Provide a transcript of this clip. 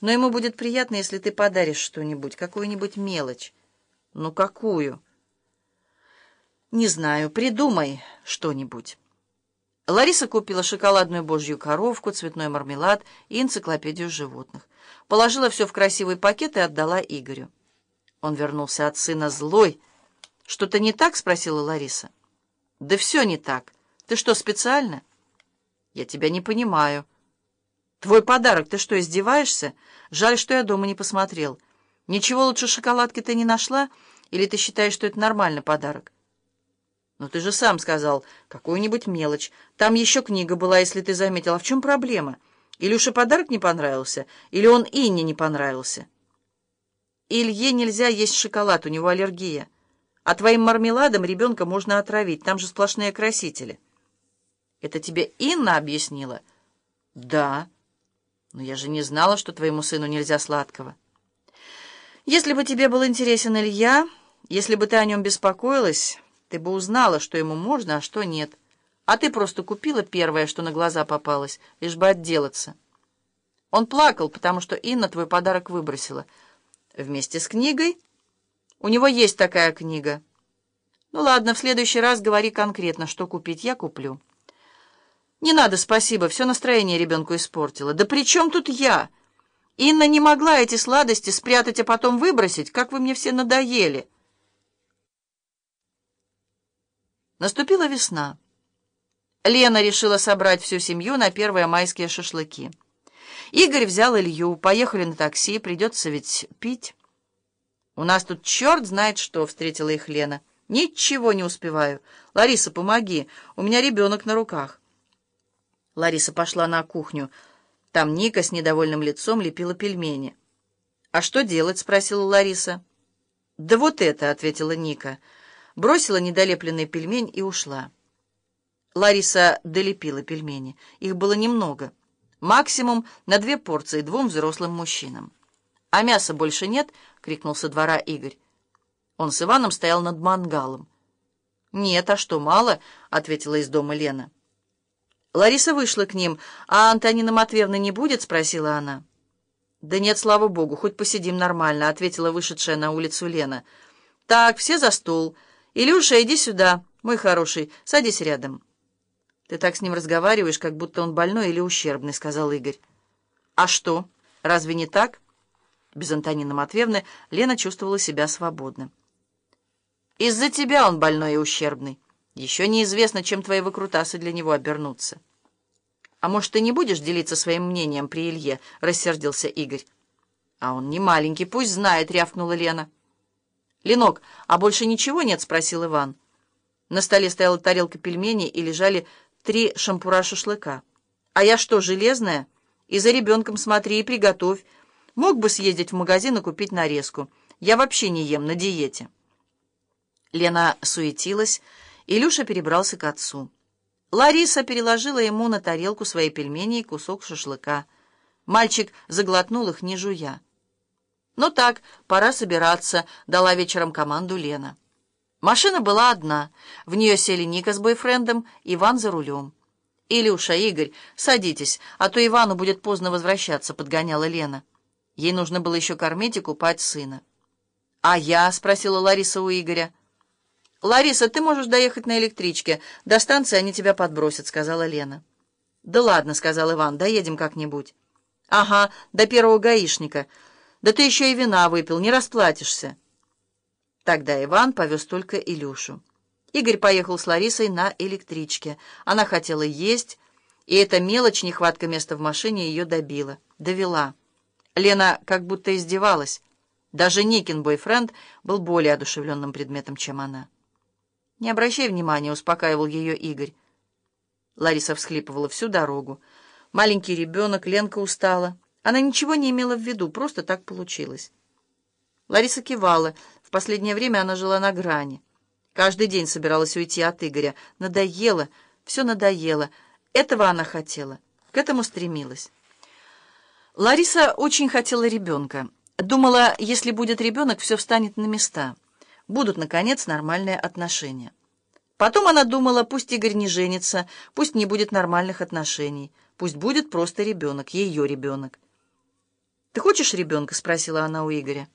но ему будет приятно, если ты подаришь что-нибудь, какую-нибудь мелочь. Ну, какую? Не знаю, придумай что-нибудь. Лариса купила шоколадную божью коровку, цветной мармелад и энциклопедию животных. Положила все в красивый пакет и отдала Игорю. Он вернулся от сына злой. «Что-то не так?» — спросила Лариса. «Да все не так. Ты что, специально?» «Я тебя не понимаю». «Твой подарок, ты что, издеваешься? Жаль, что я дома не посмотрел. Ничего лучше шоколадки ты не нашла? Или ты считаешь, что это нормальный подарок?» «Ну ты же сам сказал, какую-нибудь мелочь. Там еще книга была, если ты заметил. А в чем проблема? Илюше подарок не понравился? Или он Инне не понравился?» «Илье нельзя есть шоколад, у него аллергия. А твоим мармеладом ребенка можно отравить, там же сплошные красители». «Это тебе Инна объяснила?» «Да». «Но я же не знала, что твоему сыну нельзя сладкого». «Если бы тебе был интересен Илья, если бы ты о нем беспокоилась...» Ты бы узнала, что ему можно, а что нет. А ты просто купила первое, что на глаза попалось, лишь бы отделаться. Он плакал, потому что Инна твой подарок выбросила. Вместе с книгой? У него есть такая книга. Ну ладно, в следующий раз говори конкретно, что купить я куплю. Не надо, спасибо, все настроение ребенку испортило. Да при чем тут я? Инна не могла эти сладости спрятать, а потом выбросить, как вы мне все надоели. Наступила весна. Лена решила собрать всю семью на первые майские шашлыки. Игорь взял Илью, поехали на такси, придется ведь пить. «У нас тут черт знает что», — встретила их Лена. «Ничего не успеваю. Лариса, помоги, у меня ребенок на руках». Лариса пошла на кухню. Там Ника с недовольным лицом лепила пельмени. «А что делать?» — спросила Лариса. «Да вот это», — ответила Ника, — бросила недолепленный пельмень и ушла. Лариса долепила пельмени. Их было немного. Максимум на две порции двум взрослым мужчинам. «А мяса больше нет?» — крикнул со двора Игорь. Он с Иваном стоял над мангалом. «Нет, а что, мало?» — ответила из дома Лена. Лариса вышла к ним. «А Антонина Матвеевна не будет?» — спросила она. «Да нет, слава богу, хоть посидим нормально», — ответила вышедшая на улицу Лена. «Так, все за стол». «Илюша, иди сюда, мой хороший, садись рядом». «Ты так с ним разговариваешь, как будто он больной или ущербный», — сказал Игорь. «А что, разве не так?» Без Антонины Матвеевны Лена чувствовала себя свободно. «Из-за тебя он больной и ущербный. Еще неизвестно, чем твои выкрутасы для него обернутся». «А может, ты не будешь делиться своим мнением при Илье?» — рассердился Игорь. «А он не маленький, пусть знает», — рявкнула Лена. «Ленок, а больше ничего нет?» — спросил Иван. На столе стояла тарелка пельменей и лежали три шампура шашлыка. «А я что, железная? И за ребенком смотри и приготовь. Мог бы съездить в магазин и купить нарезку. Я вообще не ем, на диете». Лена суетилась, Илюша перебрался к отцу. Лариса переложила ему на тарелку свои пельмени и кусок шашлыка. Мальчик заглотнул их, не жуя. «Ну так, пора собираться», — дала вечером команду Лена. Машина была одна. В нее сели Ника с бойфрендом, Иван за рулем. «Илюша, Игорь, садитесь, а то Ивану будет поздно возвращаться», — подгоняла Лена. Ей нужно было еще кормить и купать сына. «А я?» — спросила Лариса у Игоря. «Лариса, ты можешь доехать на электричке. До станции они тебя подбросят», — сказала Лена. «Да ладно», — сказал Иван, — «доедем как-нибудь». «Ага, до первого гаишника». Да ты еще и вина выпил, не расплатишься. Тогда Иван повез только Илюшу. Игорь поехал с Ларисой на электричке. Она хотела есть, и эта мелочь, нехватка места в машине, ее добила, довела. Лена как будто издевалась. Даже Никин бойфренд был более одушевленным предметом, чем она. «Не обращай внимания», — успокаивал ее Игорь. Лариса всхлипывала всю дорогу. Маленький ребенок, Ленка устала. Она ничего не имела в виду, просто так получилось. Лариса кивала. В последнее время она жила на грани. Каждый день собиралась уйти от Игоря. Надоело, все надоело. Этого она хотела, к этому стремилась. Лариса очень хотела ребенка. Думала, если будет ребенок, все встанет на места. Будут, наконец, нормальные отношения. Потом она думала, пусть Игорь не женится, пусть не будет нормальных отношений, пусть будет просто ребенок, ее ребенок. «Ты хочешь ребенка?» — спросила она у Игоря.